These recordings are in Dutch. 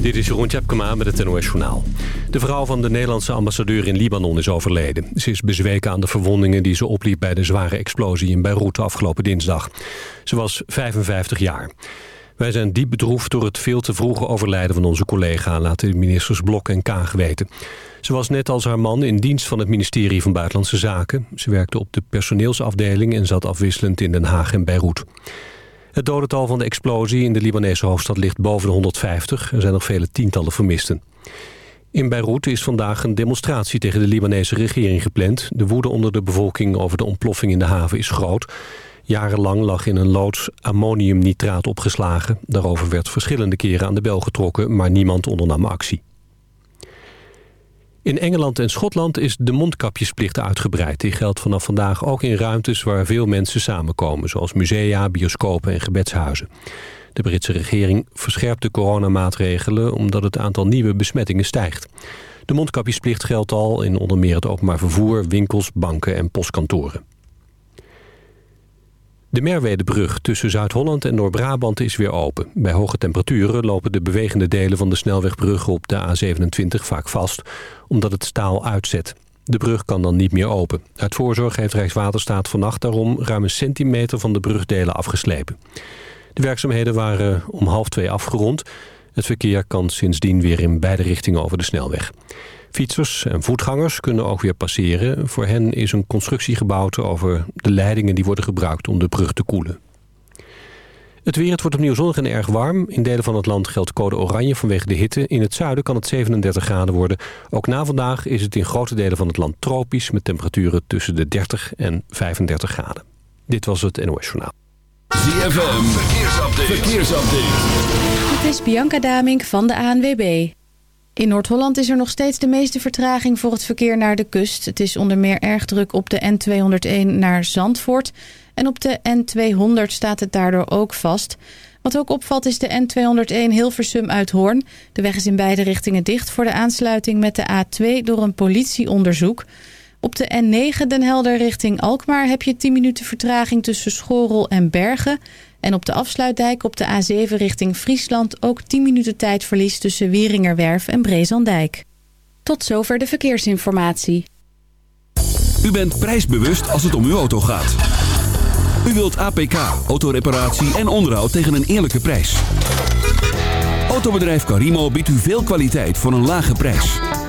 Dit is Jeroen Tjepkema met het NOS Journaal. De vrouw van de Nederlandse ambassadeur in Libanon is overleden. Ze is bezweken aan de verwondingen die ze opliep bij de zware explosie in Beirut afgelopen dinsdag. Ze was 55 jaar. Wij zijn diep bedroefd door het veel te vroege overlijden van onze collega... laten de ministers Blok en Kaag weten. Ze was net als haar man in dienst van het ministerie van Buitenlandse Zaken. Ze werkte op de personeelsafdeling en zat afwisselend in Den Haag en Beirut. Het dodental van de explosie in de Libanese hoofdstad ligt boven de 150. Er zijn nog vele tientallen vermisten. In Beirut is vandaag een demonstratie tegen de Libanese regering gepland. De woede onder de bevolking over de ontploffing in de haven is groot. Jarenlang lag in een loods ammoniumnitraat opgeslagen. Daarover werd verschillende keren aan de bel getrokken, maar niemand ondernam actie. In Engeland en Schotland is de mondkapjesplicht uitgebreid. Die geldt vanaf vandaag ook in ruimtes waar veel mensen samenkomen... zoals musea, bioscopen en gebedshuizen. De Britse regering verscherpt de coronamaatregelen... omdat het aantal nieuwe besmettingen stijgt. De mondkapjesplicht geldt al in onder meer het openbaar vervoer... winkels, banken en postkantoren. De Merwedebrug tussen Zuid-Holland en Noord-Brabant is weer open. Bij hoge temperaturen lopen de bewegende delen van de snelwegbrug op de A27 vaak vast, omdat het staal uitzet. De brug kan dan niet meer open. Uit voorzorg heeft Rijkswaterstaat vannacht daarom ruim een centimeter van de brugdelen afgeslepen. De werkzaamheden waren om half twee afgerond. Het verkeer kan sindsdien weer in beide richtingen over de snelweg. Fietsers en voetgangers kunnen ook weer passeren. Voor hen is een constructie gebouwd over de leidingen die worden gebruikt om de brug te koelen. Het weer, het wordt opnieuw zonnig en erg warm. In delen van het land geldt code oranje vanwege de hitte. In het zuiden kan het 37 graden worden. Ook na vandaag is het in grote delen van het land tropisch... met temperaturen tussen de 30 en 35 graden. Dit was het NOS Journaal. ZFM, verkeersupdate. verkeersupdate. Het is Bianca Damink van de ANWB. In Noord-Holland is er nog steeds de meeste vertraging voor het verkeer naar de kust. Het is onder meer erg druk op de N201 naar Zandvoort. En op de N200 staat het daardoor ook vast. Wat ook opvalt is de N201 Hilversum uit Hoorn. De weg is in beide richtingen dicht voor de aansluiting met de A2 door een politieonderzoek. Op de N9 Den Helder richting Alkmaar heb je 10 minuten vertraging tussen Schorel en Bergen... En op de afsluitdijk op de A7 richting Friesland ook 10 minuten tijdverlies tussen Wieringerwerf en Brezandijk. Tot zover de verkeersinformatie. U bent prijsbewust als het om uw auto gaat. U wilt APK, autoreparatie en onderhoud tegen een eerlijke prijs. Autobedrijf Carimo biedt u veel kwaliteit voor een lage prijs.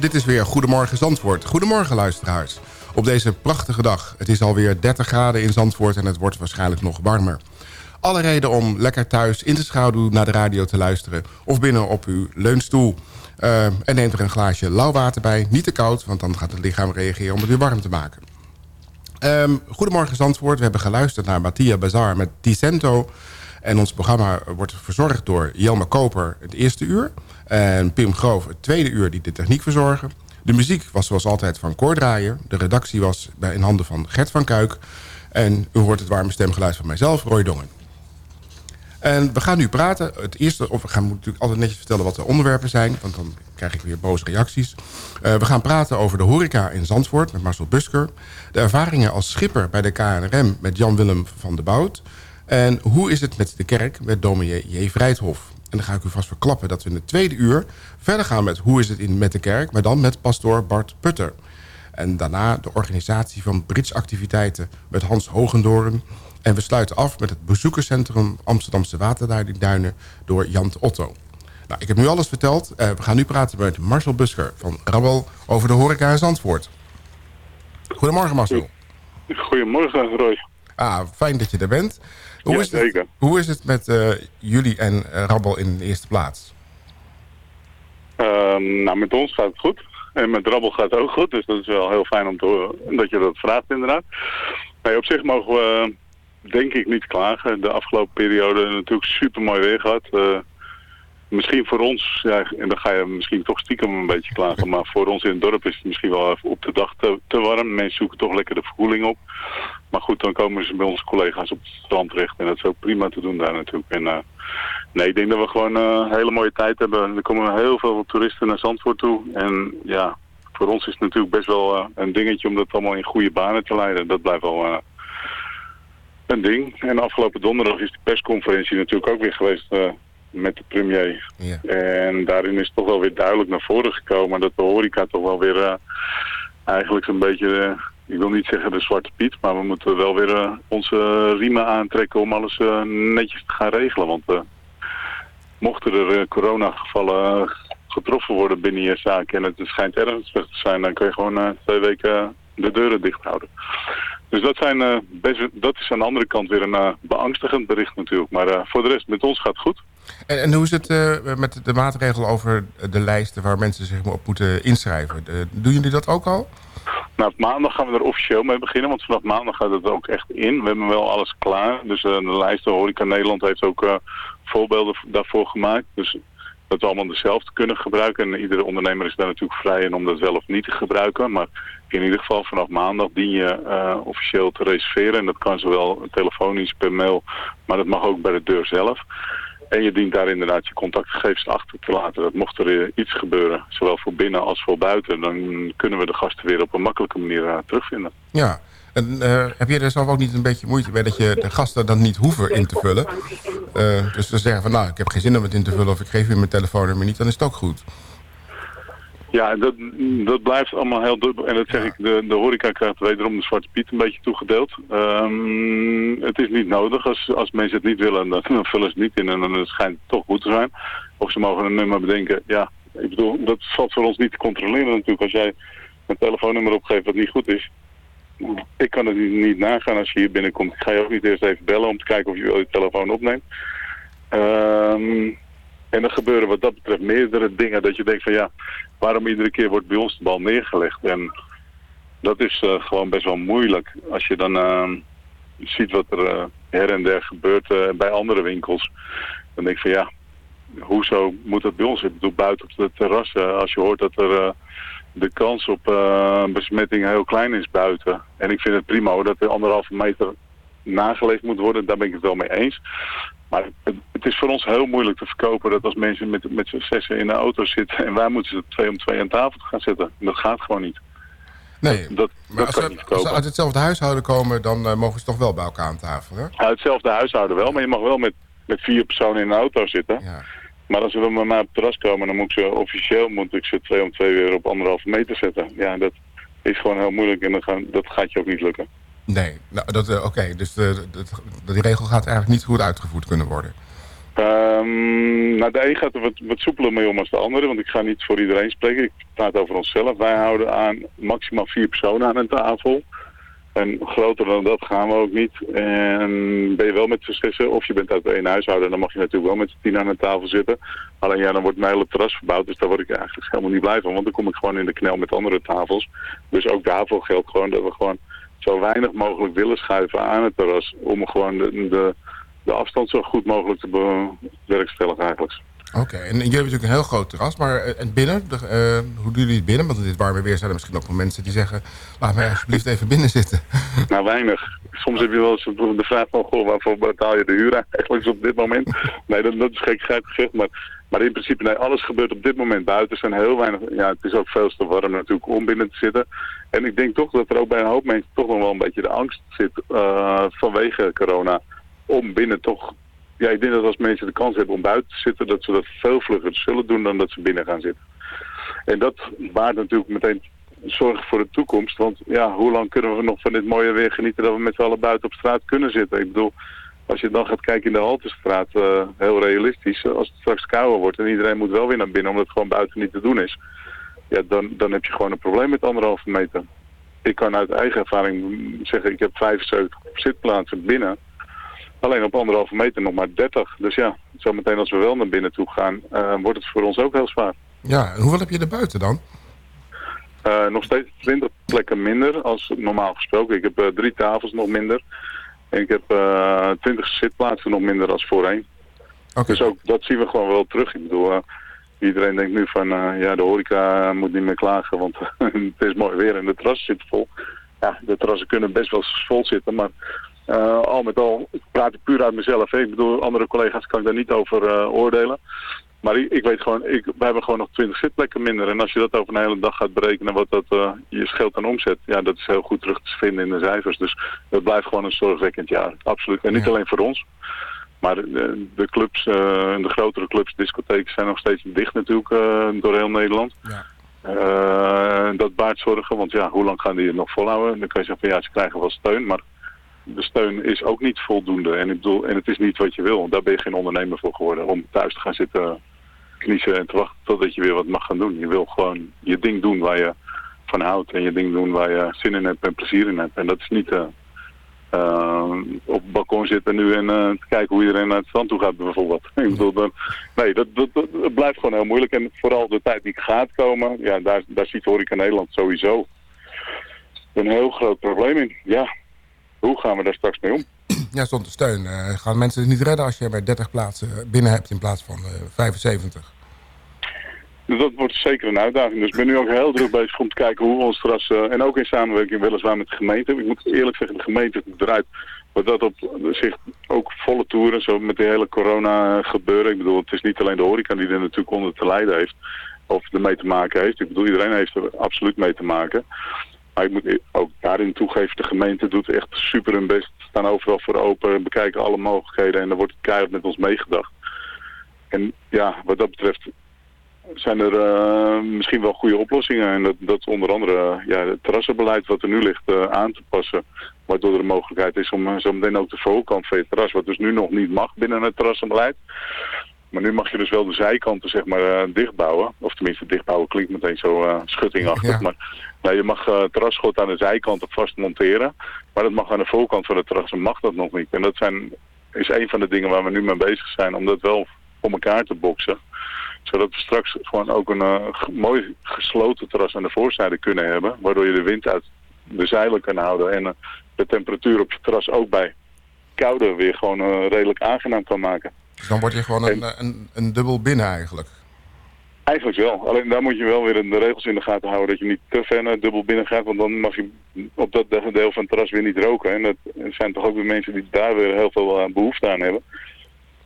Dit is weer Goedemorgen Zandvoort. Goedemorgen luisteraars. Op deze prachtige dag. Het is alweer 30 graden in Zandvoort en het wordt waarschijnlijk nog warmer. Alle reden om lekker thuis in de schaduw naar de radio te luisteren... of binnen op uw leunstoel. Uh, en neemt er een glaasje lauw water bij. Niet te koud, want dan gaat het lichaam reageren om het weer warm te maken. Um, goedemorgen Zandvoort. We hebben geluisterd naar Mattia Bazar met Ticento. En ons programma wordt verzorgd door Jelma Koper het eerste uur... En Pim Groof het tweede uur die de techniek verzorgen. De muziek was zoals altijd van Koordraaier. De redactie was in handen van Gert van Kuik. En u hoort het warme stemgeluid van mijzelf, Roy Dongen. En we gaan nu praten. Het eerste, of we gaan natuurlijk altijd netjes vertellen wat de onderwerpen zijn. Want dan krijg ik weer boze reacties. Uh, we gaan praten over de horeca in Zandvoort met Marcel Busker. De ervaringen als schipper bij de KNRM met Jan-Willem van de Bout. En hoe is het met de kerk met dominee J. Vrijthof. En dan ga ik u vast verklappen dat we in het tweede uur verder gaan met hoe is het in, met de kerk, maar dan met pastoor Bart Putter. En daarna de organisatie van bridgeactiviteiten met Hans Hogendoren. En we sluiten af met het bezoekerscentrum Amsterdamse Waterduinen door Jan Otto. Nou, ik heb nu alles verteld. Uh, we gaan nu praten met Marcel Busker van Rabbel over de horeca in Zandvoort. Goedemorgen Marcel. Goedemorgen Roy. Ah, fijn dat je er bent. Hoe, ja, is, het, zeker. hoe is het met uh, jullie en uh, Rabbel in de eerste plaats? Uh, nou, met ons gaat het goed. En met Rabbel gaat het ook goed. Dus dat is wel heel fijn om te horen dat je dat vraagt inderdaad. Nee, op zich mogen we denk ik niet klagen. De afgelopen periode natuurlijk super mooi weer gehad. Uh, misschien voor ons, ja, en dan ga je misschien toch stiekem een beetje klagen, maar voor ons in het dorp is het misschien wel even op de dag te, te warm. Mensen zoeken toch lekker de verkoeling op. Maar goed, dan komen ze bij onze collega's op het strand terecht en dat is ook prima te doen daar natuurlijk. En uh, nee, ik denk dat we gewoon een hele mooie tijd hebben. Er komen heel veel toeristen naar Zandvoort toe en ja, voor ons is het natuurlijk best wel uh, een dingetje om dat allemaal in goede banen te leiden. Dat blijft wel een ding. En afgelopen donderdag is de persconferentie natuurlijk ook weer geweest uh, met de premier. Ja. En daarin is toch wel weer duidelijk naar voren gekomen dat de horeca toch wel weer uh, eigenlijk zo'n beetje, ik wil niet zeggen de zwarte piet, maar we moeten wel weer uh, onze riemen aantrekken om alles uh, netjes te gaan regelen. Want uh, mochten er coronagevallen getroffen worden binnen je zaak en het schijnt ernstig te zijn, dan kun je gewoon twee weken de deuren dicht houden. Dus dat, zijn, best, dat is aan de andere kant weer een beangstigend bericht natuurlijk. Maar voor de rest, met ons gaat het goed. En, en hoe is het met de maatregelen over de lijsten waar mensen zich op moeten inschrijven? doen jullie dat ook al? Nou, maandag gaan we er officieel mee beginnen, want vanaf maandag gaat het ook echt in. We hebben wel alles klaar. Dus de lijst Horeca Nederland heeft ook voorbeelden daarvoor gemaakt. Dus dat we allemaal dezelfde kunnen gebruiken. En iedere ondernemer is daar natuurlijk vrij in om dat wel of niet te gebruiken. Maar in ieder geval vanaf maandag dien je uh, officieel te reserveren. En dat kan zowel telefonisch, per mail, maar dat mag ook bij de deur zelf. En je dient daar inderdaad je contactgegevens achter te laten. Dat mocht er uh, iets gebeuren, zowel voor binnen als voor buiten... dan kunnen we de gasten weer op een makkelijke manier uh, terugvinden. Ja, en uh, heb je er zelf ook niet een beetje moeite bij dat je de gasten dan niet hoeven in te vullen? Dus ze zeggen van nou, ik heb geen zin om het in te vullen of ik geef u mijn telefoonnummer niet, dan is het ook goed. Ja, dat, dat blijft allemaal heel dubbel. En dat zeg ja. ik, de, de horeca krijgt wederom de Zwarte Piet een beetje toegedeeld. Um, het is niet nodig. Als, als mensen het niet willen, dan, dan vullen ze het niet in. En dan schijnt het toch goed te zijn. Of ze mogen een nummer bedenken. Ja, ik bedoel, dat valt voor ons niet te controleren natuurlijk. Als jij een telefoonnummer opgeeft wat niet goed is. Ik kan het niet nagaan als je hier binnenkomt. Ik ga je ook niet eerst even bellen om te kijken of je wel je telefoon opneemt. Um, en er gebeuren wat dat betreft meerdere dingen dat je denkt van ja, waarom iedere keer wordt bij ons de bal neergelegd? En dat is uh, gewoon best wel moeilijk als je dan uh, ziet wat er uh, her en der gebeurt bij andere winkels. Dan denk ik van ja, hoezo moet dat bij ons? Ik bedoel, buiten op het terras, als je hoort dat er de kans op besmetting heel klein is buiten. En ik vind het prima hoor, dat de anderhalve meter nageleefd moet worden, daar ben ik het wel mee eens. Maar het, is voor ons heel moeilijk te verkopen dat als mensen met, met z'n zessen in de auto zitten en wij moeten ze twee om twee aan tafel gaan zitten. Dat gaat gewoon niet. Nee, dat, maar dat als, ze, als, ze, uit hetzelfde huishouden komen, dan uh, mogen ze toch wel bij elkaar aan tafel, hè? Uit hetzelfde huishouden wel, maar je mag wel met, met vier personen in de auto zitten. Ja. Maar als ze dan maar naar het terras komen, dan moet ik ze officieel moet ik ze twee om twee weer op anderhalve meter zetten. Ja, dat is gewoon heel moeilijk en dat, gaan, dat gaat je ook niet lukken. Nee, nou, dat, uh, oké. Dus de, de, de, die regel gaat eigenlijk niet goed uitgevoerd kunnen worden. Ehm, nou, de een gaat er wat, wat soepeler mee om als de andere, want ik ga niet voor iedereen spreken. Ik praat over onszelf. Wij houden aan maximaal vier personen aan een tafel. En groter dan dat gaan we ook niet. En ben je wel met z'n of je bent uit één huishouden, dan mag je natuurlijk wel met z'n tien aan een tafel zitten. Alleen ja, dan wordt mijn hele terras verbouwd, dus daar word ik eigenlijk helemaal niet blij van. Want dan kom ik gewoon in de knel met andere tafels. Dus ook daarvoor geldt gewoon dat we gewoon zo weinig mogelijk willen schuiven aan het terras. Om gewoon de, de, de afstand zo goed mogelijk te bewerkstelligen eigenlijk. Oké, en jullie hebben natuurlijk een heel groot terras, maar eh, en binnen, de, eh, hoe doen jullie het binnen? Want in dit warme weer zijn er misschien ook wel mensen die zeggen, laat mij alsjeblieft even binnen zitten. Nou, weinig. Soms heb je wel eens de vraag van, goh, waarvoor betaal je de huur eigenlijk op dit moment? Nee, dat, dat is gekkigheid gezegd, maar, maar in principe, nee, alles gebeurt op dit moment buiten. Er zijn heel weinig, ja, het is ook veel te warm natuurlijk om binnen te zitten. En ik denk toch dat er ook bij een hoop mensen toch nog wel een beetje de angst zit eh, vanwege corona om binnen toch ja, ik denk dat als mensen de kans hebben om buiten te zitten, dat ze dat veel vlugger zullen doen dan dat ze binnen gaan zitten. En dat baart natuurlijk meteen zorgen voor de toekomst. Want ja, hoe lang kunnen we nog van dit mooie weer genieten dat we met z'n allen buiten op straat kunnen zitten? Ik bedoel, als je dan gaat kijken in de Haltestraat, uh, heel realistisch, als het straks kouder wordt en iedereen moet wel weer naar binnen omdat het gewoon buiten niet te doen is. Ja, dan, dan heb je gewoon een probleem met anderhalve meter. Ik kan uit eigen ervaring zeggen, ik heb 75 zitplaatsen binnen. Alleen op anderhalve meter nog maar 30. Dus ja, zometeen als we wel naar binnen toe gaan, uh, wordt het voor ons ook heel zwaar. Ja, en hoeveel heb je er buiten dan? Uh, nog steeds 20 plekken minder als normaal gesproken. Ik heb uh, drie tafels nog minder. En ik heb 20 zitplaatsen nog minder als voorheen. Okay. Dus ook dat zien we gewoon wel terug. Ik bedoel, iedereen denkt nu van, ja, de horeca moet niet meer klagen, want het is mooi weer en de terrassen zitten vol. Ja, de terrassen kunnen best wel vol zitten, maar uh, al met al, ik praat ik puur uit mezelf. Hè. Ik bedoel, andere collega's kan ik daar niet over uh, oordelen. Maar ik, ik, weet gewoon, ik, we hebben gewoon nog 20 zitplekken minder. En als je dat over een hele dag gaat berekenen, wat dat uh, je scheelt aan omzet. Ja, dat is heel goed terug te vinden in de cijfers. Dus dat blijft gewoon een zorgwekkend jaar. Absoluut. En niet Ja. alleen voor ons. Maar de, de clubs, de grotere clubs, discotheken zijn nog steeds dicht natuurlijk door heel Nederland. Ja. Dat baart zorgen, want ja, hoe lang gaan die het nog volhouden? Dan kan je zeggen van ja, ze krijgen wel steun, maar de steun is ook niet voldoende. En, ik bedoel, en het is niet wat je wil. Daar ben je geen ondernemer voor geworden. Om thuis te gaan zitten kniezen en te wachten totdat je weer wat mag gaan doen. Je wil gewoon je ding doen waar je van houdt. En je ding doen waar je zin in hebt en plezier in hebt. En dat is niet uh, uh, op het balkon zitten nu en uh, kijken hoe iedereen naar het strand toe gaat bijvoorbeeld. ik bedoel, dan, nee, dat, dat, blijft gewoon heel moeilijk. En vooral de tijd die gaat komen, ja, daar, daar ziet Horeca Nederland sowieso een heel groot probleem in. Ja, hoe gaan we daar straks mee om? Ja, zonder steun uh, gaan mensen het niet redden als je bij 30 plaatsen binnen hebt in plaats van uh, 75. Dus dat wordt zeker een uitdaging. Dus ik ben nu ook heel druk bezig om te kijken hoe we ons terras... Uh, en ook in samenwerking weliswaar met de gemeente. Ik moet eerlijk zeggen, de gemeente draait wat dat op zich ook volle toeren, zo met de hele corona gebeuren. Ik bedoel, het is niet alleen de horeca die er natuurlijk onder te lijden heeft. Of ermee te maken heeft. Ik bedoel, iedereen heeft er absoluut mee te maken. Maar ik moet ook daarin toegeven, de gemeente doet echt super hun best. Staan overal voor open, bekijken alle mogelijkheden en er wordt keihard met ons meegedacht. En ja, wat dat betreft zijn er uh, misschien wel goede oplossingen. En dat, dat onder andere uh, ja, het terrassenbeleid wat er nu ligt uh, aan te passen. Waardoor er een mogelijkheid is om zo meteen ook de voorkant van je terras, wat dus nu nog niet mag binnen het terrassenbeleid. Maar nu mag je dus wel de zijkanten zeg maar dichtbouwen. Of tenminste dichtbouwen klinkt meteen zo schuttingachtig. Ja. Maar nou, je mag uh, terrasschot aan de zijkanten vast monteren. Maar dat mag aan de voorkant van het terras mag dat nog niet. En dat zijn, is een van de dingen waar we nu mee bezig zijn. Om dat wel voor elkaar te boksen zodat we straks gewoon ook een uh, mooi gesloten terras aan de voorzijde kunnen hebben. Waardoor je de wind uit de zeilen kan houden. En uh, de temperatuur op je terras ook bij koude weer gewoon uh, redelijk aangenaam kan maken. Dus dan word je gewoon en, een, een, een, dubbel binnen eigenlijk? Eigenlijk wel. Alleen daar moet je wel weer de regels in de gaten houden. Dat je niet te ver naar dubbel binnen gaat. Want dan mag je op dat deel van het terras weer niet roken. En dat zijn toch ook weer mensen die daar weer heel veel behoefte aan hebben.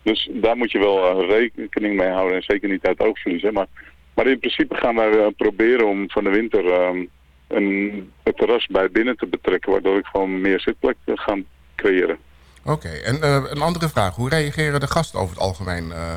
Dus daar moet je wel rekening mee houden en zeker niet uit het oog verliezen. Maar, maar in principe gaan wij proberen om van de winter uh, een, het terras bij binnen te betrekken, waardoor ik gewoon meer zitplek ga creëren. Oké, en uh, een andere vraag. Hoe reageren de gasten over het algemeen? Uh,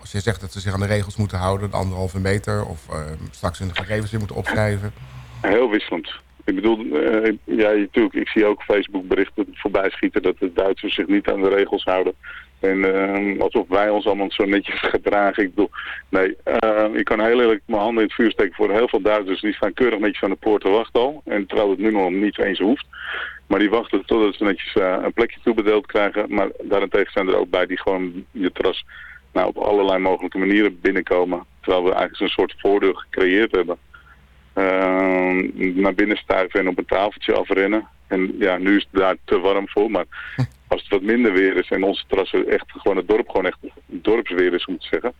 als je zegt dat ze zich aan de regels moeten houden, de anderhalve meter, of uh, straks hun gegevens weer moeten opschrijven? Heel wisselend. Ik bedoel, eh, ja, natuurlijk, ik zie ook Facebook berichten voorbij schieten dat de Duitsers zich niet aan de regels houden. En eh, alsof wij ons allemaal zo netjes gedragen. Ik bedoel, nee, eh, ik kan heel eerlijk mijn handen in het vuur steken voor heel veel Duitsers. Die staan keurig netjes aan de poort te wachten al. En terwijl het nu nog niet eens hoeft. Maar die wachten totdat ze netjes eh, een plekje toebedeeld krijgen. Maar daarentegen zijn er ook bij die gewoon je terras nou, op allerlei mogelijke manieren binnenkomen. Terwijl we eigenlijk zo'n soort voordeel gecreëerd hebben. Ehm, naar binnen stuiven en op een tafeltje afrennen. En ja, nu is het daar te warm voor. Maar als het wat minder weer is en onze terrassen echt gewoon het dorp gewoon echt dorpsweer is om te zeggen.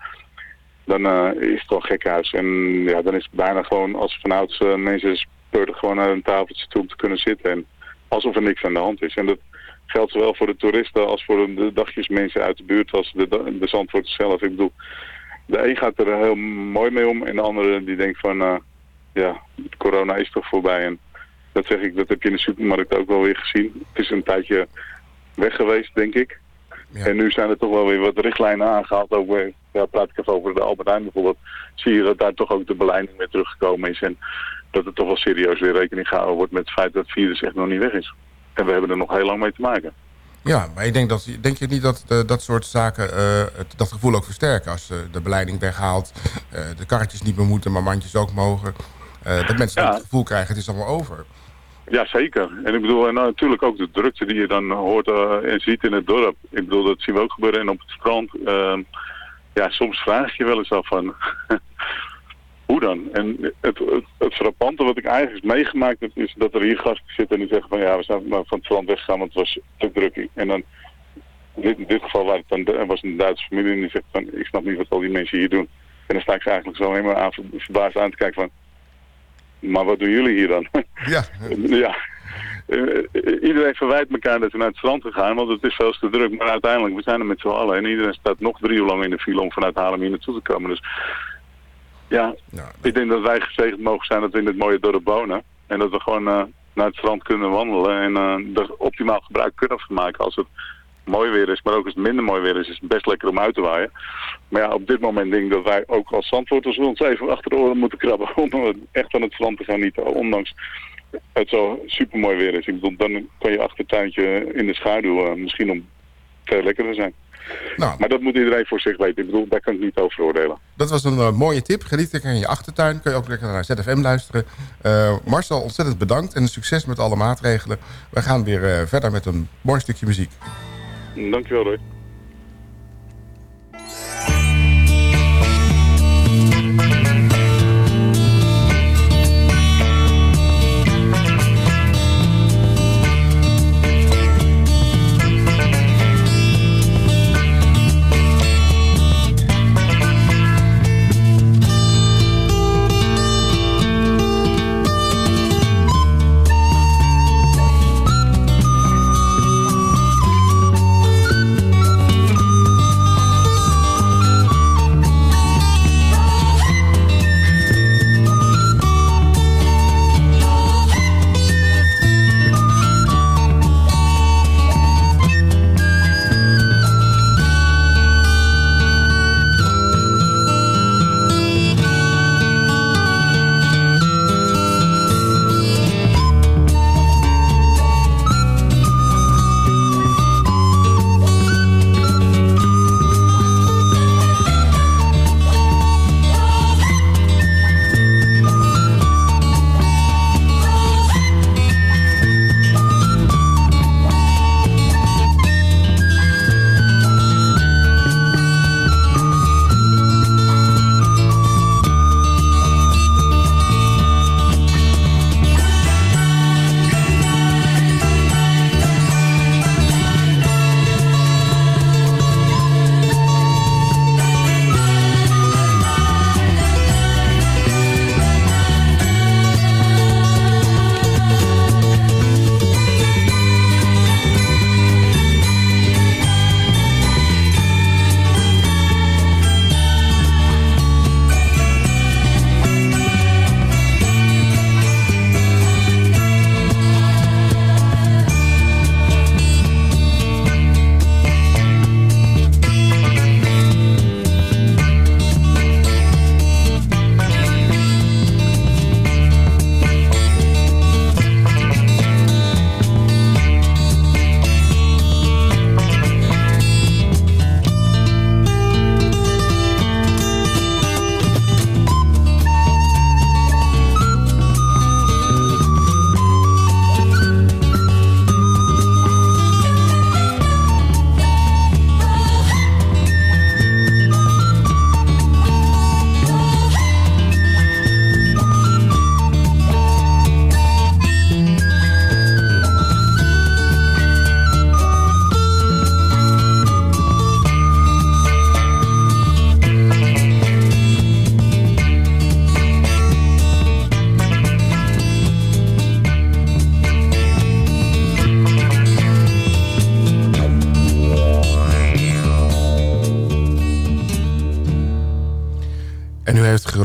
Dan eh, is het wel gekhuis. En ja, dan is het bijna gewoon als vanouds eh, mensen speurden gewoon naar een tafeltje toe om te kunnen zitten. En alsof er niks aan de hand is. En dat geldt zowel voor de toeristen als voor de dagjesmensen uit de buurt als de, de Zandvoorters zelf. Ik bedoel, de een gaat er heel mooi mee om en de andere die denkt van, eh, ja, corona is toch voorbij. En dat zeg ik, dat heb je in de supermarkt ook wel weer gezien. Het is een tijdje weg geweest, denk ik. En nu zijn er toch wel weer wat richtlijnen aangehaald. Ook weer, ja, praat ik even over de Albert Heijn bijvoorbeeld. Zie je dat daar toch ook de beleiding weer teruggekomen is. En dat er toch wel serieus weer rekening gehouden wordt met het feit dat het virus echt nog niet weg is. En we hebben er nog heel lang mee te maken. Ja, maar ik denk, dat, denk je niet dat eh, dat soort zaken eh, het, dat gevoel ook versterken? Als eh, de beleiding weghaalt, de karretjes niet meer moeten, maar mandjes ook mogen. dat mensen Ja. het gevoel krijgen, het is allemaal over. Ja, zeker. En ik bedoel, en natuurlijk ook de drukte die je dan hoort en ziet in het dorp. Ik bedoel, dat zien we ook gebeuren. En op het strand, ehm, ja, soms vraag je wel eens af van, hoe dan? En het, het, het frappante wat ik eigenlijk meegemaakt heb, is dat er hier gasten zitten en die zeggen van, ja, we zijn maar van het strand weggegaan, want het was te druk. En dan, in dit, geval waar het dan, was een Duitse familie en die zegt van, ik snap niet wat al die mensen hier doen. En dan sta ik ze eigenlijk zo alleen maar aan, verbaasd aan te kijken van, maar wat doen jullie hier dan? Ja, Ja. Eh, iedereen verwijt elkaar dat ze naar het strand gaan, want het is veel te druk. Maar uiteindelijk, we zijn er met z'n allen. En iedereen staat nog drie uur lang in de file om vanuit Haarlem hier naartoe te komen. Dus ja, ik denk dat wij gezegend mogen zijn dat we in dit mooie dorp wonen. En dat we gewoon eh, naar het strand kunnen wandelen en eh er optimaal gebruik kunnen van maken als het mooi weer is. Maar ook als het minder mooi weer is, is het best lekker om uit te waaien. Maar ja, op dit moment denk ik dat wij ook als Zandvoorters ons even achter de oren moeten krabben om echt aan het strand te gaan niet ondanks het zo super mooi weer is. Ik bedoel, dan kan je achtertuintje in de schaduw eh, misschien om veel lekkerder zijn. Nou, Maar dat moet iedereen voor zich weten. Ik bedoel, daar kan ik niet over oordelen. dat was een eh, mooie tip. Geniet lekker in je achtertuin. Kun je ook lekker naar ZFM luisteren. Eh, Marcel, ontzettend bedankt en succes met alle maatregelen. We gaan weer eh, verder met een mooi stukje muziek. Dankjewel, Roy.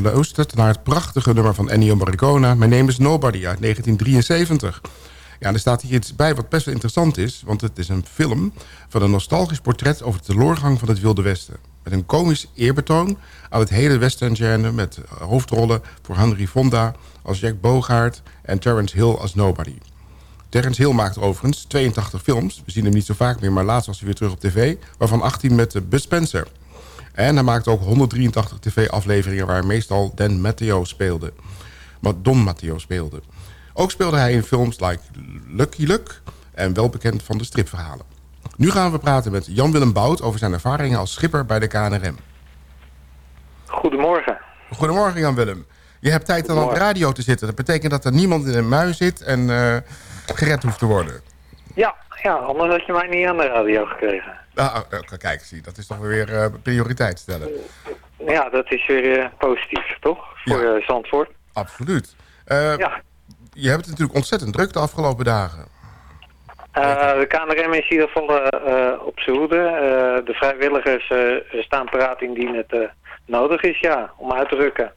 Geluisterd naar het prachtige nummer van Ennio Morricone... My Name is Nobody uit 1973. Ja, er staat hier iets bij wat best wel interessant is... want het is een film van een nostalgisch portret... over de teloorgang van het Wilde Westen. Met een komisch eerbetoon aan het hele western-genre... met hoofdrollen voor Henry Fonda als Jack Bogaert... en Terence Hill als Nobody. Terence Hill maakt overigens 82 films. We zien hem niet zo vaak meer, maar laatst was hij weer terug op tv... waarvan 18 met uh, Bud Spencer... En hij maakte ook 183 tv-afleveringen waar meestal Dan Matteo speelde. Maar Don Matteo speelde. Ook speelde hij in films like Lucky Luck en wel bekend van de stripverhalen. Nu gaan we praten met Jan-Willem Bout over zijn ervaringen als schipper bij de KNRM. Goedemorgen. Goedemorgen Jan-Willem. Je hebt tijd om op de radio te zitten. Dat betekent dat er niemand in een mui zit en uh, gered hoeft te worden. Ja, ja, anders had je mij niet aan de radio gekregen. Ah, kijk, zie, dat is toch weer uh, prioriteit stellen. Ja, dat is weer uh, positief, toch? Voor ja. uh, Zandvoort. Absoluut. ja. Je hebt het natuurlijk ontzettend druk de afgelopen dagen. de KNRM is in ieder geval op zijn hoede. de vrijwilligers staan paraat indien het nodig is, ja, om uit te rukken.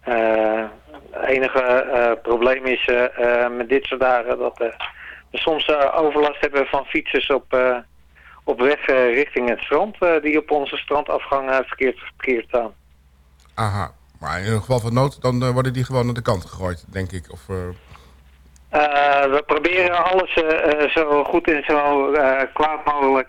Het enige probleem is met dit soort dagen dat we soms overlast hebben van fietsers op op weg uh, richting het strand, uh, die op onze strandafgang uh, verkeerd geparkeerd staan. Aha, maar in een geval van nood, dan worden die gewoon aan de kant gegooid, denk ik. Of, we proberen alles zo goed en zo kwaad mogelijk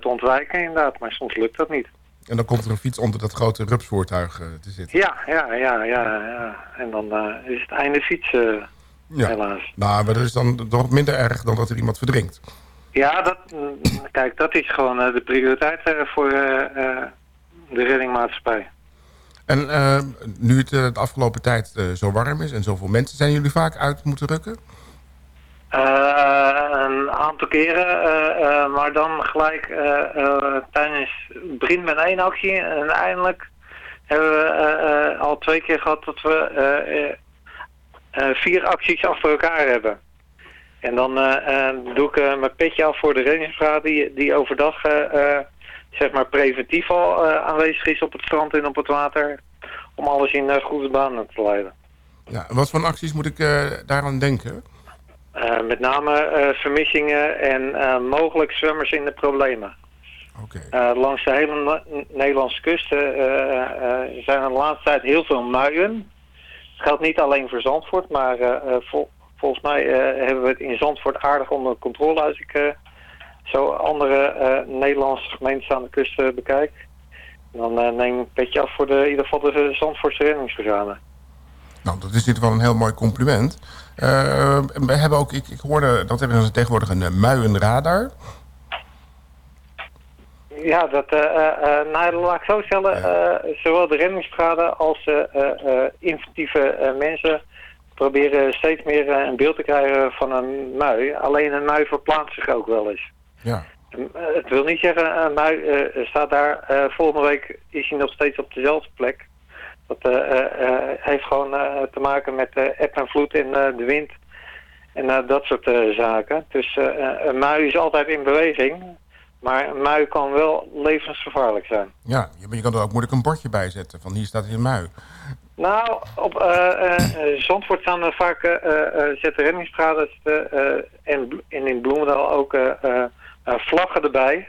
te ontwijken, inderdaad, maar soms lukt dat niet. En dan komt er een fiets onder dat grote rupsvoertuig te zitten. Ja, ja, ja, ja. ja. En dan is het einde fiets, ja. helaas. Nou, maar dat is dan toch minder erg dan dat er iemand verdrinkt. Ja, dat, kijk, dat is gewoon uh, de prioriteit uh, voor de reddingmaatschappij. En nu het de afgelopen tijd zo warm is en zoveel mensen, zijn jullie vaak uit moeten rukken? een aantal keren, maar dan gelijk tijdens het begin met één actie. En eindelijk hebben we al twee keer gehad dat we vier acties achter elkaar hebben. En dan uh, doe ik uh, mijn petje af voor de reddingsbrigade die, die overdag zeg maar preventief al aanwezig is op het strand en op het water. Om alles in goede banen te leiden. Ja, wat voor acties moet ik daaraan denken? met name vermissingen en mogelijk zwemmers in de problemen. Okay. langs de hele Nederlandse kust zijn er de laatste tijd heel veel muien. Het geldt niet alleen voor Zandvoort, maar vol, volgens mij uh, hebben we het in Zandvoort aardig onder controle als ik uh, zo andere uh, Nederlandse gemeentes aan de kust bekijk. Dan neem ik een petje af voor de, in ieder geval de Zandvoortse reddingsbrigade. Nou, dat is ieder geval een heel mooi compliment. we hebben ook, ik, ik hoorde, dat hebben ze tegenwoordig een muienradar. Ja, dat, nou, laat ik zo stellen, ja. zowel de reddingsbrigade als inventieve mensen proberen steeds meer uh, een beeld te krijgen van een mui. Alleen een mui verplaatst zich ook wel eens. Ja. Uh, het wil niet zeggen, een mui uh, staat daar, volgende week is hij nog steeds op dezelfde plek. Dat heeft gewoon te maken met eb en vloed en de wind en dat soort zaken. Dus een mui is altijd in beweging. Maar een mui kan wel levensgevaarlijk zijn. Ja, je kan er ook moeilijk een bordje bij zetten van hier staat een mui. Nou, op uh, uh, Zandvoort staan er vaak uh, zetten reddingsbrigades en, en in Bloemendaal ook vlaggen erbij.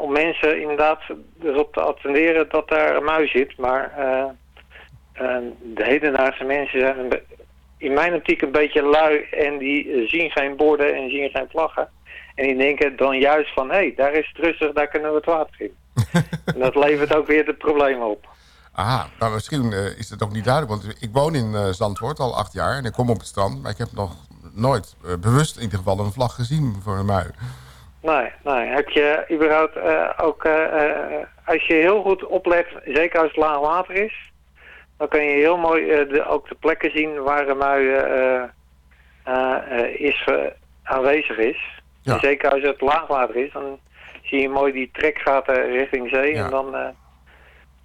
om mensen inderdaad erop te attenderen dat daar een muis zit. Maar de hedendaagse mensen zijn in mijn optiek een beetje lui en die zien geen borden en zien geen vlaggen. En die denken dan juist van, hé, hey, daar is het rustig, daar kunnen we het water in. en dat levert ook weer de problemen op. Aha, nou misschien uh, is het ook niet duidelijk. Want ik woon in uh, Zandvoort al acht jaar en ik kom op het strand. Maar ik heb nog nooit uh, bewust in ieder geval een vlag gezien voor een mui. Nee, nee. Heb je überhaupt ook... als je heel goed oplet, zeker als het laag water is... dan kan je heel mooi de, ook de plekken zien waar een mui is, aanwezig is. Ja. Zeker als het laag water is, dan zie je mooi die trekgaten richting zee. Ja. En dan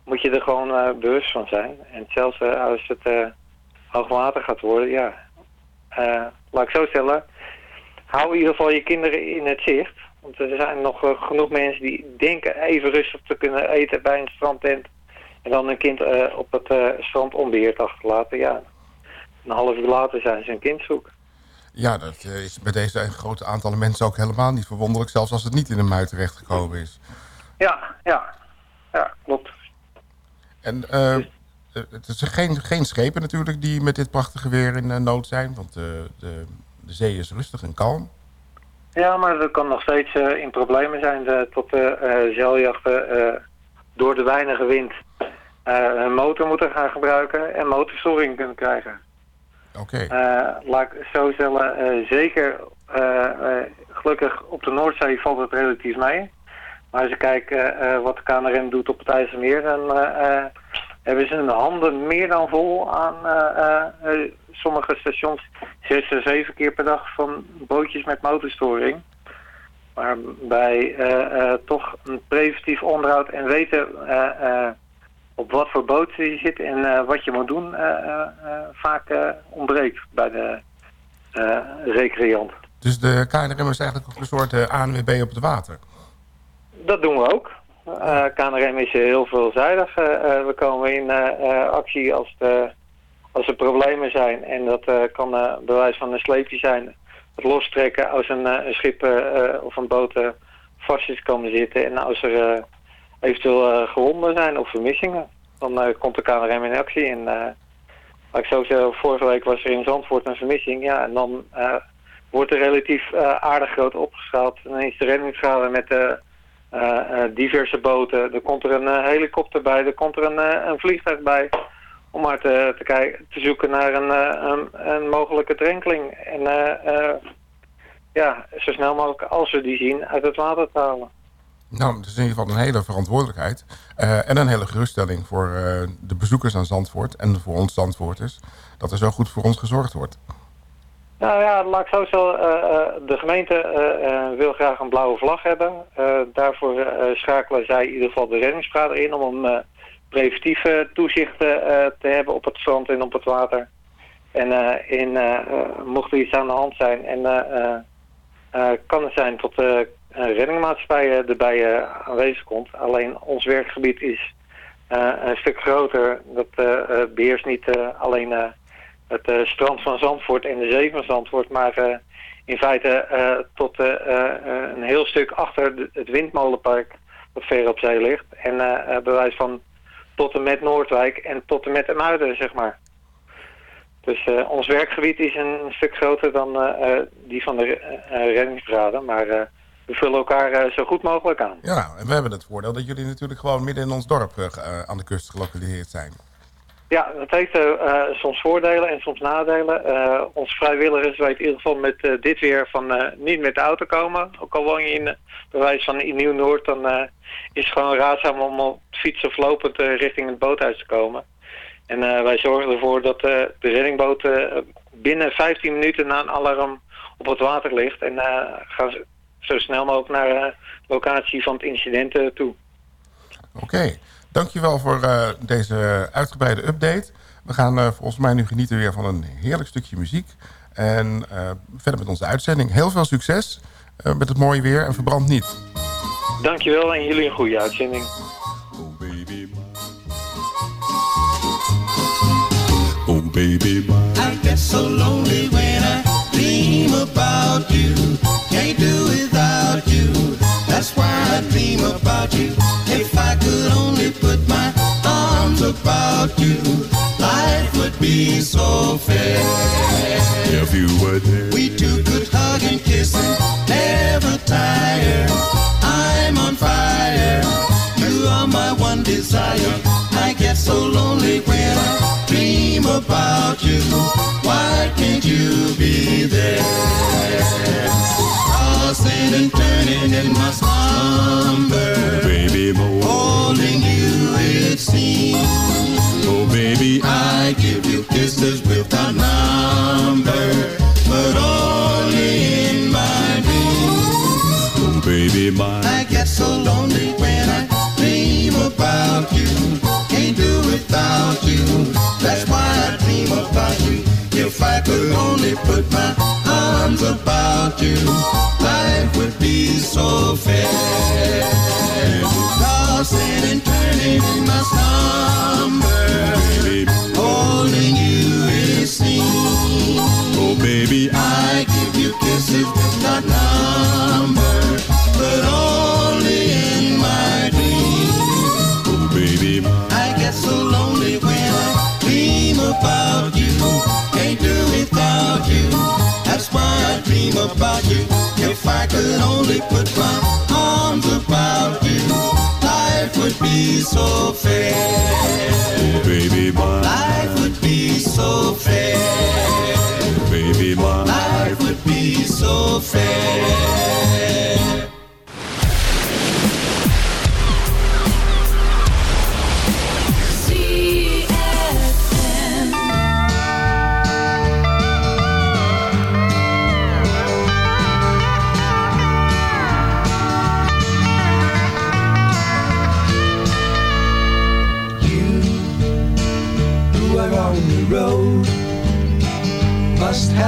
moet je er gewoon uh, bewust van zijn. En zelfs uh, als het hoogwater gaat worden, ja. laat ik zo stellen, hou in ieder geval je kinderen in het zicht. Want er zijn nog genoeg mensen die denken even rustig te kunnen eten bij een strandtent. En dan een kind eh, op het eh, strand onbeheerd achterlaten. Ja, een half uur later zijn ze een kind zoek. Ja, dat is bij deze grote aantallen mensen ook helemaal niet verwonderlijk. Zelfs als het niet in een mui terechtgekomen is. Ja, ja. Ja, klopt. En eh, eh, het is geen, geen schepen natuurlijk die met dit prachtige weer in eh, nood zijn. Want eh, de, de zee is rustig en kalm. Ja, maar dat kan nog steeds in problemen zijn de, tot de zeiljachten door de weinige wind hun motor moeten gaan gebruiken en motorstoring kunnen krijgen. Oké. Eh, laat ik zo stellen, eh, zeker eh, gelukkig op de Noordzee valt het relatief mee. Maar als je kijkt wat de KNRM doet op het IJsselmeer, dan hebben ze hun handen meer dan vol aan sommige stations. Zes à zeven keer per dag van bootjes met motorstoring. Maar bij eh, eh, toch een preventief onderhoud en weten op wat voor boot je zit en eh, wat je moet doen, eh, eh, vaak ontbreekt bij de recreant. Dus de KNRM is eigenlijk ook een soort ANWB op het water. Dat doen we ook. Eh KNRM is heel veelzijdig. We komen in actie als, de, als er problemen zijn. En dat kan bewijs van een sleepje zijn. Het lostrekken als een, een schip of een boot vast is komen zitten. En als er eventueel eh, gewonden zijn of vermissingen. Dan eh, komt de KNRM in actie. En eh, laat ik zo zeggen, vorige week was er in Zandvoort een vermissing. Ja, en dan wordt er relatief aardig groot opgeschaald. En dan is de reddingsschade met de diverse boten. Er komt er een helikopter bij, er komt er een, een vliegtuig bij. Om maar te, kijken, te zoeken naar een, een, mogelijke drenkeling. En ja, zo snel mogelijk, als we die zien, uit het water te halen. Nou, het is in ieder geval een hele verantwoordelijkheid. eh, en een hele geruststelling voor eh, de bezoekers aan Zandvoort en voor ons Zandvoorters. Dat er zo goed voor ons gezorgd wordt. Nou ja, laat ik zo zeggen, eh, de gemeente wil graag een blauwe vlag hebben. Daarvoor schakelen zij in ieder geval de reddingsbrader in om een preventieve toezicht te hebben op het strand en op het water. En in, mocht er iets aan de hand zijn en kan het zijn tot eh, erbij eh, aanwezig komt. Alleen ons werkgebied is eh, een stuk groter. Dat eh, eh, beheerst niet alleen het strand van Zandvoort en de zee van Zandvoort, maar in feite tot een heel stuk achter het windmolenpark dat ver op zee ligt. En bewijs van tot en met Noordwijk en tot en met Emuiden, zeg maar. Dus ons werkgebied is een stuk groter dan die van de reddingsbraden, maar we vullen elkaar eh, zo goed mogelijk aan. Ja, en we hebben het voordeel dat jullie natuurlijk gewoon midden in ons dorp eh, eh, aan de kust gelokaliseerd zijn. Ja, dat heeft soms voordelen en soms nadelen. Onze vrijwilligers weten in ieder geval met dit weer van niet met de auto komen. Ook al woon je in, eh, bewijs van in Nieuw-Noord, dan is het gewoon raadzaam om op fietsen of lopend richting het boothuis te komen. En wij zorgen ervoor dat de reddingboot binnen 15 minuten na een alarm op het water ligt. En gaan ze zo snel mogelijk naar de locatie van het incident eh, toe. Oké, dankjewel voor eh, deze uitgebreide update. We gaan eh, volgens mij nu genieten weer van een heerlijk stukje muziek. En eh, verder met onze uitzending. Heel veel succes eh, met het mooie weer en verbrand niet. Dankjewel en jullie een goede uitzending. Oh baby, I get so lonely when I dream about you. Can't do without you. That's why I dream about you. If I could only put my arms about you, life would be so fair. If you were there, we two could hug and kiss and never tire. I'm on fire. You are my one desire. I get so lonely when I dream about you. Why can't you be there? Tossing and turning in my slumber. baby, holding you it seems. Oh, baby, I give you kisses without number, could only put my arms about you, life would be so fair. tossing and turning in my slumber. Holding you is sin. Oh baby, I give you kisses without number, but only in my dreams. Oh baby, I get so lonely when I dream about you. I dream about you. If I could only put my arms about you, life would be so fair. Oh baby, my life would be so fair. Oh baby, my life would be so fair.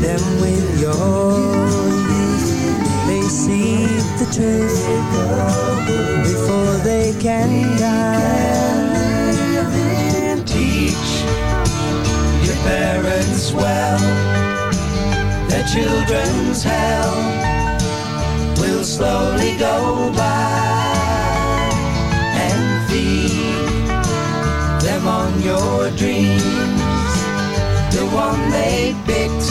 them with your youth. They see the truth before they can die. Teach your parents well, their children's hell will slowly go by and feed them on your dreams. The one they picked,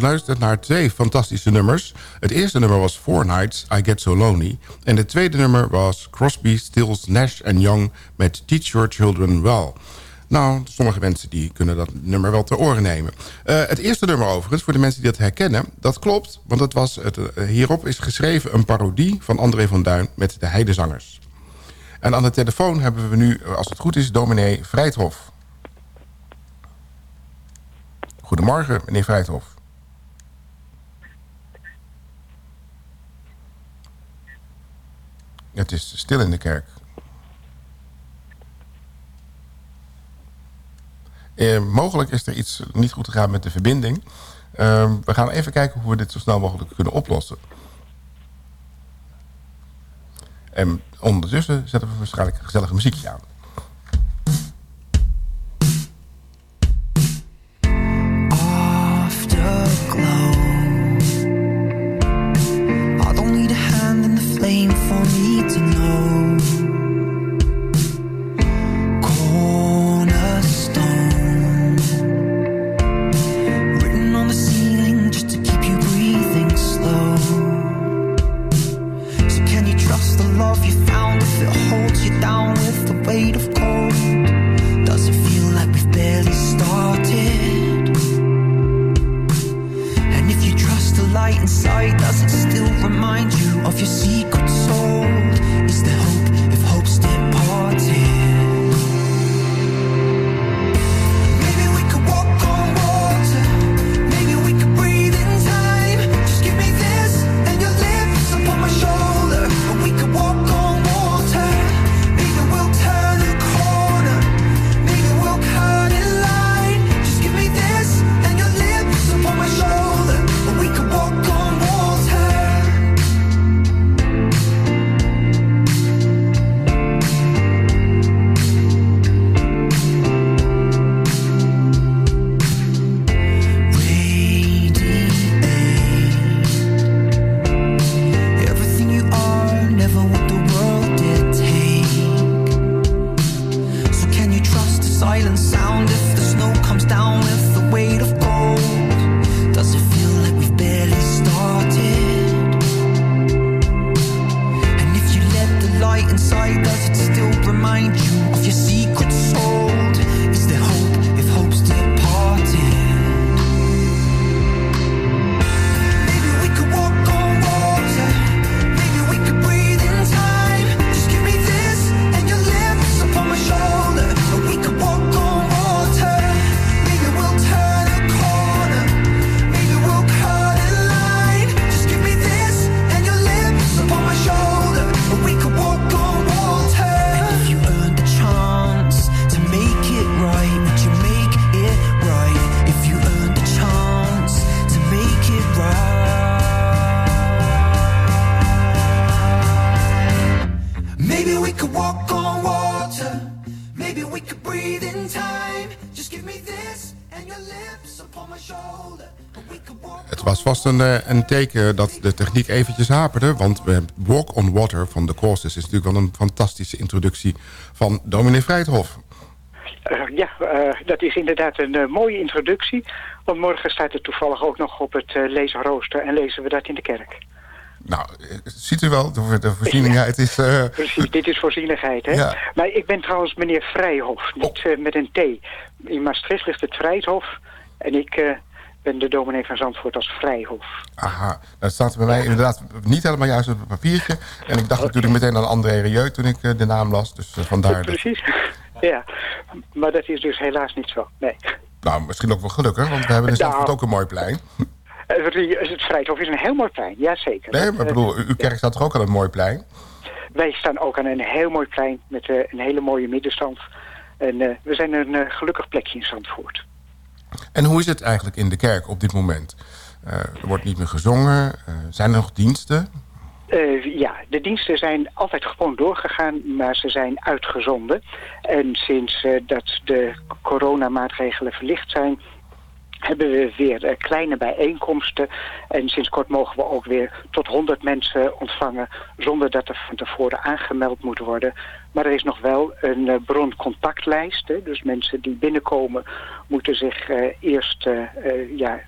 Geluisterd naar twee fantastische nummers. Het eerste nummer was Four Nights, I Get So Lonely. En het tweede nummer was Crosby, Stills, Nash Young met Teach Your Children Well. Nou, sommige mensen die kunnen dat nummer wel ter oren nemen. Eh, het eerste nummer overigens, voor de mensen die dat herkennen... dat klopt, want het was het, eh, hierop is geschreven een parodie... van André van Duin met de Heidezangers. En aan de telefoon hebben we nu, als het goed is, dominee Vrijthof. Goedemorgen, meneer Vrijthof. Het is stil in de kerk. Eh, mogelijk is er iets niet goed gegaan met de verbinding. Eh, we gaan even kijken hoe we dit zo snel mogelijk kunnen oplossen. En ondertussen zetten we waarschijnlijk een gezellige muziekje aan. Of your secret Het was vast een, eh, een teken dat de techniek eventjes haperde. Want we hebben Walk on Water van The Courses... is natuurlijk wel een fantastische introductie van dominee Vrijthof. Eh, ja, eh, dat is inderdaad een eh, mooie introductie. Want morgen staat het toevallig ook nog op het lezenrooster en lezen we dat in de kerk. Nou, eh, ziet u wel, de, de voorzieningheid is... eh, Precies, dit is voorzienigheid, hè? Ja. Maar ik ben trouwens meneer Vrijhof, niet eh, met een T. In Maastricht ligt het Vrijthof en ik eh, ben de dominee van Zandvoort als Vrijhof. Aha, dat staat bij mij inderdaad niet helemaal juist op het papiertje. En ik dacht natuurlijk meteen aan André Rieu toen ik eh, de naam las. Dus eh, vandaar dat... Precies, ja. Maar dat is dus helaas niet zo, nee. Nou, misschien ook wel gelukkig, want we hebben in Nou. Zandvoort ook een mooi plein. Het Vrijthof is een heel mooi plein, jazeker. Nee, maar ik bedoel, uw kerk staat toch ook aan een mooi plein? Wij staan ook aan een heel mooi plein met eh, een hele mooie middenstand. En we zijn een gelukkig plekje in Zandvoort. En hoe is het eigenlijk in de kerk op dit moment? Eh, er wordt niet meer gezongen. eh, zijn er nog diensten? Eh, ja, de diensten zijn altijd gewoon doorgegaan, maar ze zijn uitgezonden. En sinds dat de coronamaatregelen verlicht zijn, hebben we weer kleine bijeenkomsten. En sinds kort mogen we ook weer tot 100 mensen ontvangen zonder dat er van tevoren aangemeld moet worden. Maar er is nog wel een eh, broncontactlijst. Hè? Dus mensen die binnenkomen moeten zich eh, eerst eh, ja,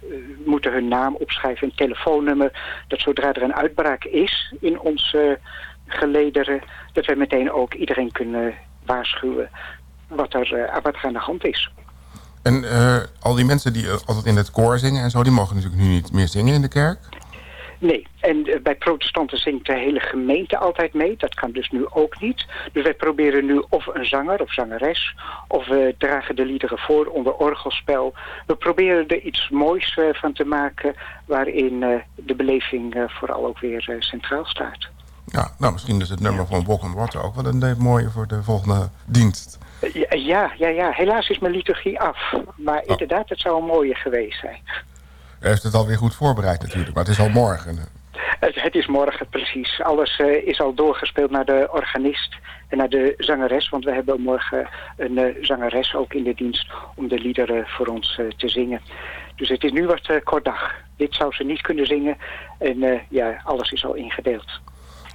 moeten hun naam opschrijven, een telefoonnummer. Dat zodra er een uitbraak is in ons eh, gelederen, dat we meteen ook iedereen kunnen waarschuwen wat er, wat er aan de hand is. En al die mensen die altijd in het koor zingen en zo... die mogen natuurlijk nu niet meer zingen in de kerk. Nee, en eh, bij protestanten zingt de hele gemeente altijd mee. Dat kan dus nu ook niet. Dus wij proberen nu of een zanger of zangeres... of we dragen de liederen voor onder orgelspel. We proberen er iets moois eh, van te maken... waarin eh, de beleving eh, vooral ook weer eh, centraal staat. Ja, nou, misschien is het nummer van Walk on Water ook wel een eh, mooie voor de volgende dienst. Eh, Ja, ja, ja, ja, helaas is mijn liturgie af. Maar inderdaad, het zou een mooie geweest zijn. U heeft het alweer goed voorbereid natuurlijk, maar het is al morgen. Het, het is morgen precies. Alles eh, is al doorgespeeld naar de organist en naar de zangeres. Want we hebben morgen een eh, zangeres ook in de dienst om de liederen voor ons eh, te zingen. Dus het is nu wat eh, kort dag. Dit zou ze niet kunnen zingen. En eh, ja, alles is al ingedeeld.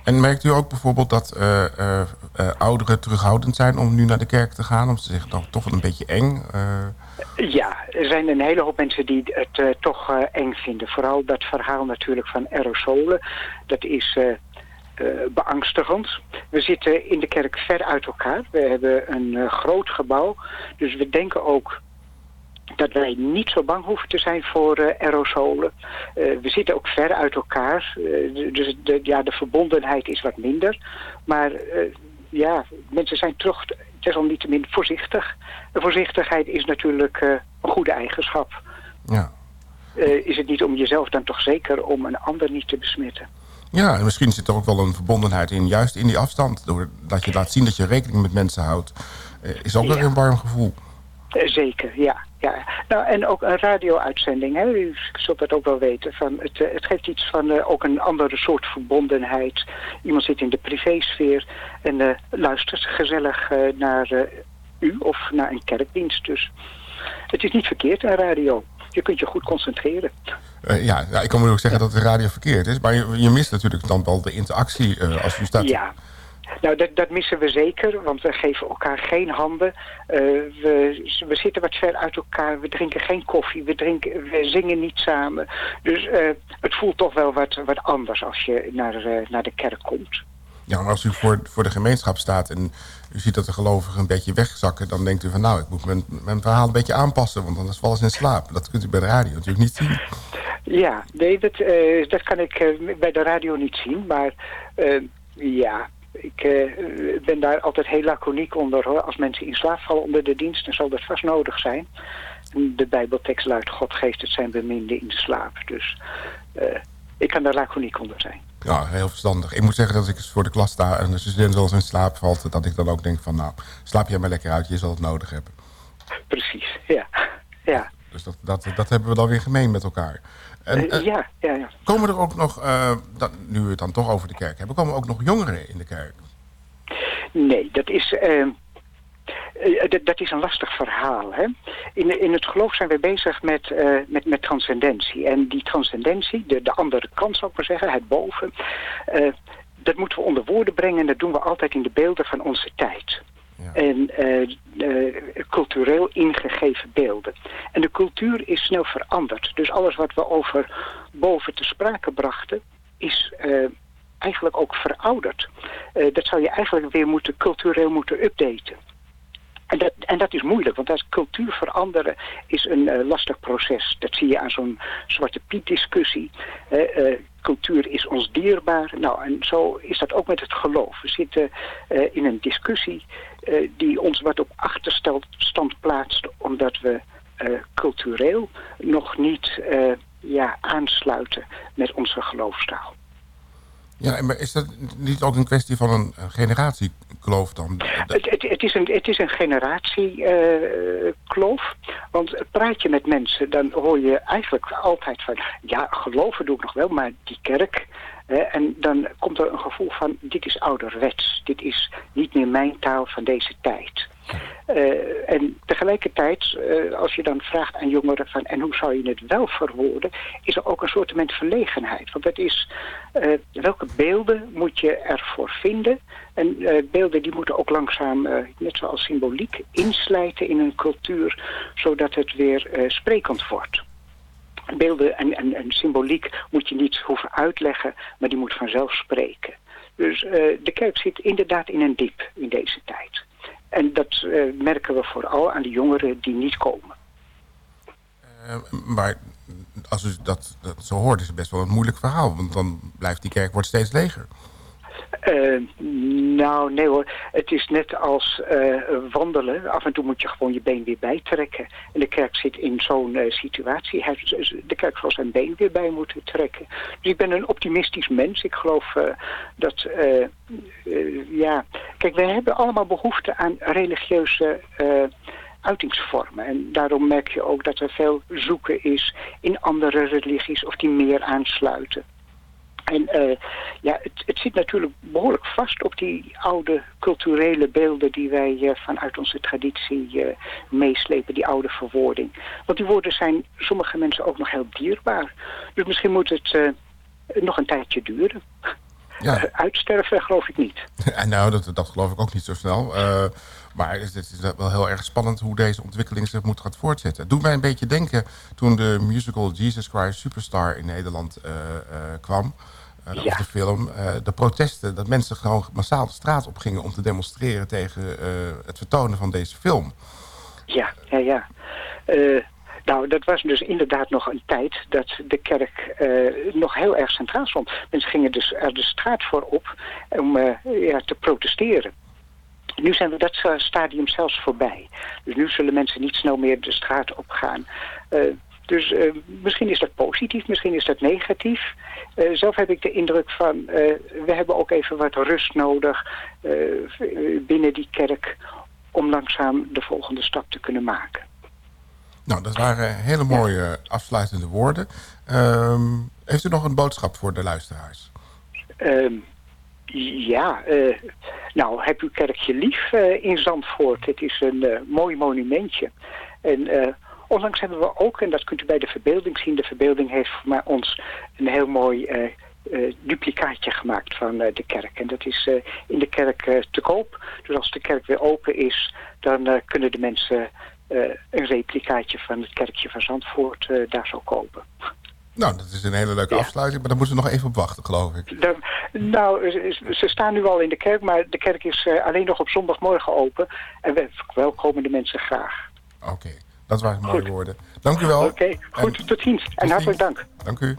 En merkt u ook bijvoorbeeld dat eh, eh, eh, ouderen terughoudend zijn om nu naar de kerk te gaan? Om ze zeggen, toch, toch wel een beetje eng? Ja, er zijn een hele hoop mensen die het eh, toch eh, eng vinden. Vooral dat verhaal natuurlijk van aerosolen. Dat is eh, beangstigend. We zitten in de kerk ver uit elkaar. We hebben een groot gebouw. Dus we denken ook dat wij niet zo bang hoeven te zijn voor aerosolen. We zitten ook ver uit elkaar, dus de, ja, de verbondenheid is wat minder. Maar ja, mensen zijn toch desalniettemin voorzichtig. En voorzichtigheid is natuurlijk eh, een goede eigenschap. Ja. Eh, is het niet om jezelf dan toch zeker om een ander niet te besmetten? Ja, en misschien zit er ook wel een verbondenheid in, juist in die afstand. Doordat je laat zien dat je rekening met mensen houdt, eh, is ook Ja. een warm gevoel. Eh, Zeker, ja. ja. Nou, en ook een radio-uitzending, hè. u zult dat ook wel weten. Van het, eh, het geeft iets van eh, ook een andere soort verbondenheid. Iemand zit in de privésfeer en luistert gezellig naar u of naar een kerkdienst. Dus het is niet verkeerd, een radio. Je kunt je goed concentreren. Ja, ja, ik kan me ook zeggen dat de radio verkeerd is. Maar je, je mist natuurlijk dan wel de interactie als je staat... Ja. Nou, dat, dat missen we zeker, want we geven elkaar geen handen. Eh, we, we zitten wat ver uit elkaar, we drinken geen koffie, we, drinken, we zingen niet samen. Dus eh, het voelt toch wel wat, wat anders als je naar, eh, naar de kerk komt. Ja, maar als u voor, voor de gemeenschap staat en u ziet dat de gelovigen een beetje wegzakken... dan denkt u van nou, ik moet mijn, mijn verhaal een beetje aanpassen... want anders vallen ze in slaap. Dat kunt u bij de radio natuurlijk niet zien. Ja, nee, dat, dat kan ik bij de radio niet zien, maar ja... Ik eh, ben daar altijd heel laconiek onder hoor. Als mensen in slaap vallen onder de dienst, dan zal dat vast nodig zijn. De Bijbeltekst luidt, God geeft het zijn beminde in de slaap. Dus eh, ik kan daar laconiek onder zijn. Ja, heel verstandig. Ik moet zeggen dat ik eens voor de klas sta en de student wel eens in slaap valt... dat ik dan ook denk van nou, slaap jij maar lekker uit, je zal het nodig hebben. Precies, ja. ja. Dus dat, dat, dat hebben we dan weer gemeen met elkaar. En, Eh, eh, ja, ja, ja. Komen er ook nog, eh, dat, nu we het dan toch over de kerk hebben... komen ook nog jongeren in de kerk? Nee, dat is, dat, is een lastig verhaal. Hè? In, in het geloof zijn we bezig met, met, met transcendentie. En die transcendentie, de, de andere kant zou ik maar zeggen, het boven... dat moeten we onder woorden brengen en dat doen we altijd in de beelden van onze tijd. En eh, eh, cultureel ingegeven beelden. En de cultuur is snel veranderd. Dus alles wat we over boven te sprake brachten, is eh, eigenlijk ook verouderd. Dat zou je eigenlijk weer moeten, cultureel moeten updaten. En dat, en dat is moeilijk, want als cultuur veranderen is een lastig proces. Dat zie je aan zo'n Zwarte Piet discussie. Eh, cultuur is ons dierbaar. Nou, en zo is dat ook met het geloof. We zitten eh, in een discussie eh, die ons wat op achterstand plaatst, omdat we eh, cultureel nog niet ja, aansluiten met onze geloofstaal. Ja, maar is dat niet ook een kwestie van een, generatiekloof dan? Het, het, het, is een, het is een generatiekloof. want praat je met mensen, dan hoor je eigenlijk altijd van... ja, geloven doe ik nog wel, maar die kerk... eh, en dan komt er een gevoel van, dit is ouderwets. Dit is niet meer mijn taal van deze tijd. Eh, en tegelijkertijd, eh, als je dan vraagt aan jongeren van... en hoe zou je het wel verwoorden... is er ook een soort verlegenheid. Want het is, eh, welke beelden moet je ervoor vinden... En beelden die moeten ook langzaam, net zoals symboliek, inslijten in een cultuur, zodat het weer sprekend wordt. Beelden en, en, en symboliek moet je niet hoeven uitleggen, maar die moet vanzelf spreken. Dus de kerk zit inderdaad in een diep in deze tijd. En dat eh, merken we vooral aan de jongeren die niet komen. Eh, maar als u dat, dat zo hoort, is het best wel een moeilijk verhaal. Want dan blijft die kerk wordt steeds leger. Eh, nou, nee hoor. Het is net als eh, wandelen. Af en toe moet je gewoon je been weer bijtrekken. En de kerk zit in zo'n eh, situatie. Hij, de kerk zal zijn been weer bij moeten trekken. Dus ik ben een optimistisch mens. Ik geloof dat, ja... Kijk, wij hebben allemaal behoefte aan religieuze... uitingsvormen. En daarom merk je ook dat er veel zoeken is in andere religies of die meer aansluiten. En eh, ja, het, het zit natuurlijk behoorlijk vast op die oude culturele beelden die wij eh, vanuit onze traditie eh, meeslepen, die oude verwoording. Want die woorden zijn sommige mensen ook nog heel dierbaar. Dus misschien moet het nog een tijdje duren. Ja. Uitsterven geloof ik niet. En nou, dat, dat geloof ik ook niet zo snel. Maar het is wel heel erg spannend hoe deze ontwikkeling zich moet gaan voortzetten. Het doet mij een beetje denken toen de musical Jesus Christ Superstar in Nederland kwam. Eh, Of de film. eh, de protesten, dat mensen gewoon massaal de straat op gingen om te demonstreren tegen eh, het vertonen van deze film. Ja, ja, ja. Nou, dat was dus inderdaad nog een tijd dat de kerk nog heel erg centraal stond. Mensen gingen dus er de straat voor op om ja, te protesteren. Nu zijn we dat stadium zelfs voorbij. Dus nu zullen mensen niet snel meer de straat op gaan. Dus eh, misschien is dat positief, misschien is dat negatief. Eh, zelf heb ik de indruk van, eh, we hebben ook even wat rust nodig binnen die kerk om langzaam de volgende stap te kunnen maken. Nou, dat waren hele mooie afsluitende woorden. Ehm, heeft u nog een boodschap voor de luisteraars? Ehm, ja, nou, heb uw kerkje lief in Zandvoort. Het is een mooi monumentje. En onlangs hebben we ook, en dat kunt u bij de verbeelding zien... de verbeelding heeft voor mij ons een heel mooi eh, eh, duplicaatje gemaakt van eh, de kerk. En dat is in de kerk te koop. Dus als de kerk weer open is, dan kunnen de mensen... een replicaatje van het kerkje van Zandvoort daar zo kopen. Nou, dat is een hele leuke afsluiting, maar daar moeten we nog even op wachten, geloof ik. De- nou, ze- staan nu al in de kerk, maar de kerk is alleen nog op zondagmorgen open. En we welkomen de mensen graag. Oké, dat waren mooie woorden. Dank u wel. Oké, goed, tot ziens. En hartelijk dank. Dank u.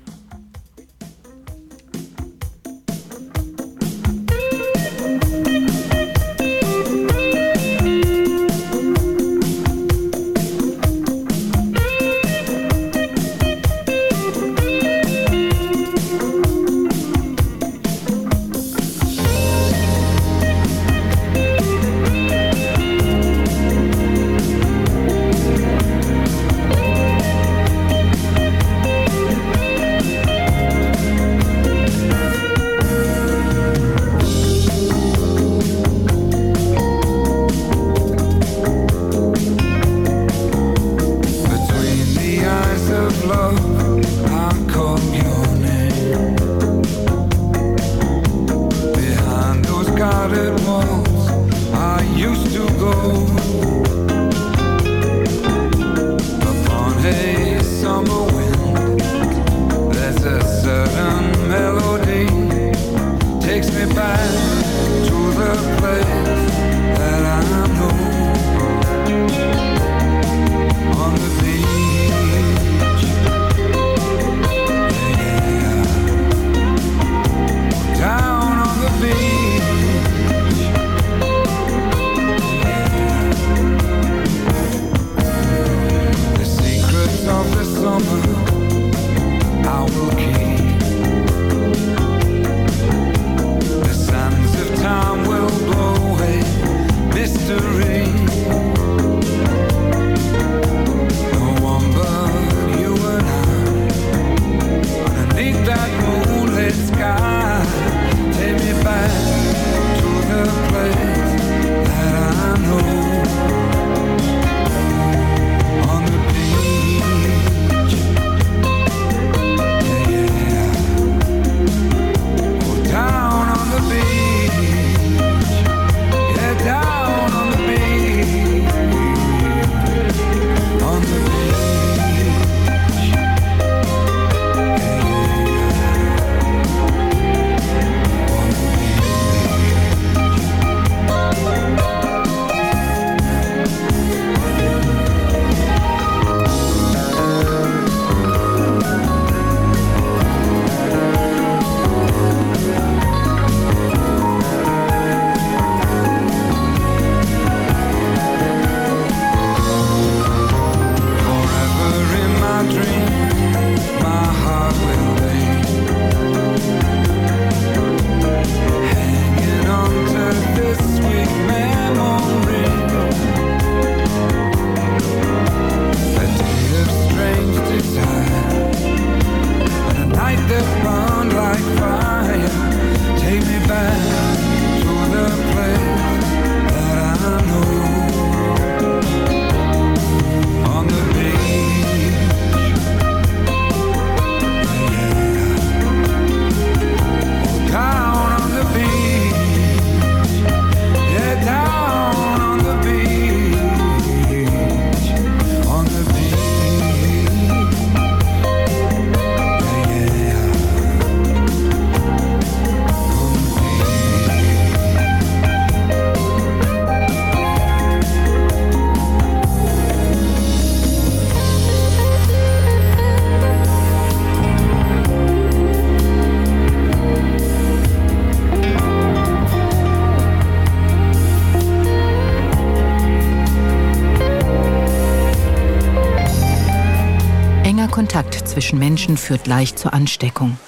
Kontakt zwischen Menschen führt leicht zur Ansteckung.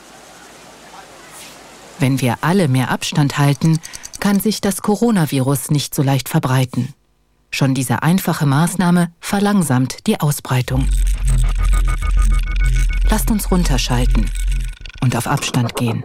Wenn wir alle mehr Abstand halten, kann sich das Coronavirus nicht so leicht verbreiten. Schon diese einfache Maßnahme verlangsamt die Ausbreitung. Lasst uns runterschalten und auf Abstand gehen.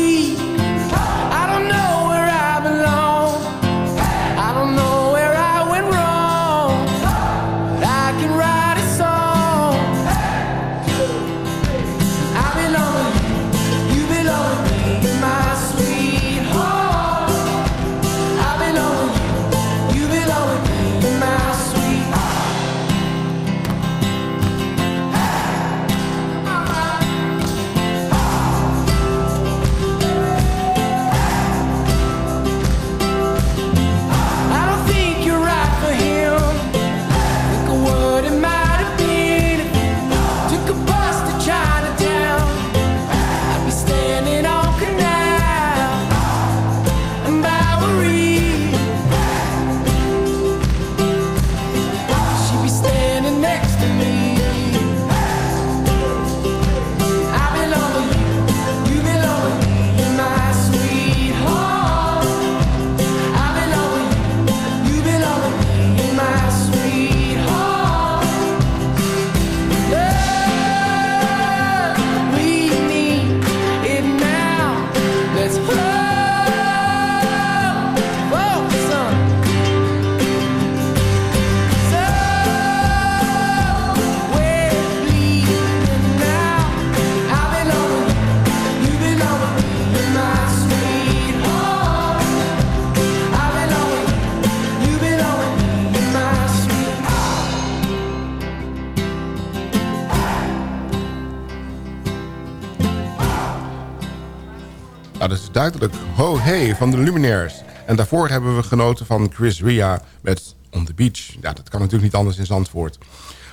Duidelijk Ho Hey van de Luminaires. En daarvoor hebben we genoten van Chris Ria met On the Beach. Ja, dat kan natuurlijk niet anders in Zandvoort.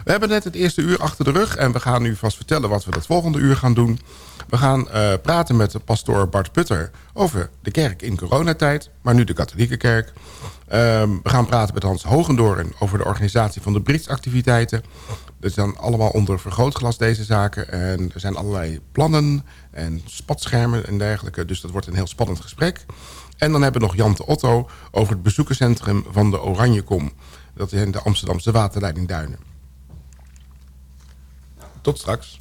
We hebben net het eerste uur achter de rug... en we gaan nu vast vertellen wat we het volgende uur gaan doen. We gaan eh, praten met de pastoor Bart Putter over de kerk in coronatijd... maar nu de katholieke kerk. Ehm, we gaan praten met Hans Hogendoorn over de organisatie van de Brits-activiteiten. Dat zijn allemaal onder vergrootglas deze zaken. En er zijn allerlei plannen en spatschermen en dergelijke. Dus dat wordt een heel spannend gesprek. En dan hebben we nog Jante Otto over het bezoekerscentrum van de Oranjekom. Dat is in de Amsterdamse waterleiding Duinen. Tot straks.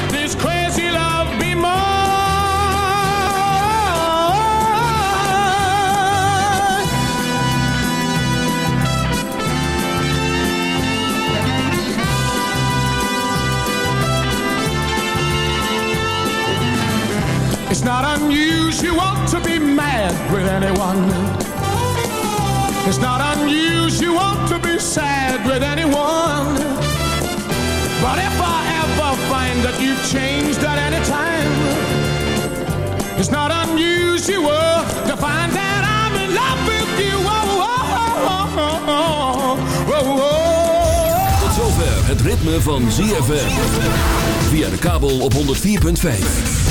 It's not unusual to be mad with anyone. It's not unusual to be sad with anyone. But if I ever find that you've changed at any time, it's not unusual to find that I'm in love with you. Oh, oh, oh, oh, oh, oh, oh. Tot zover het ritme van ZFM. Via de kabel op 104.5.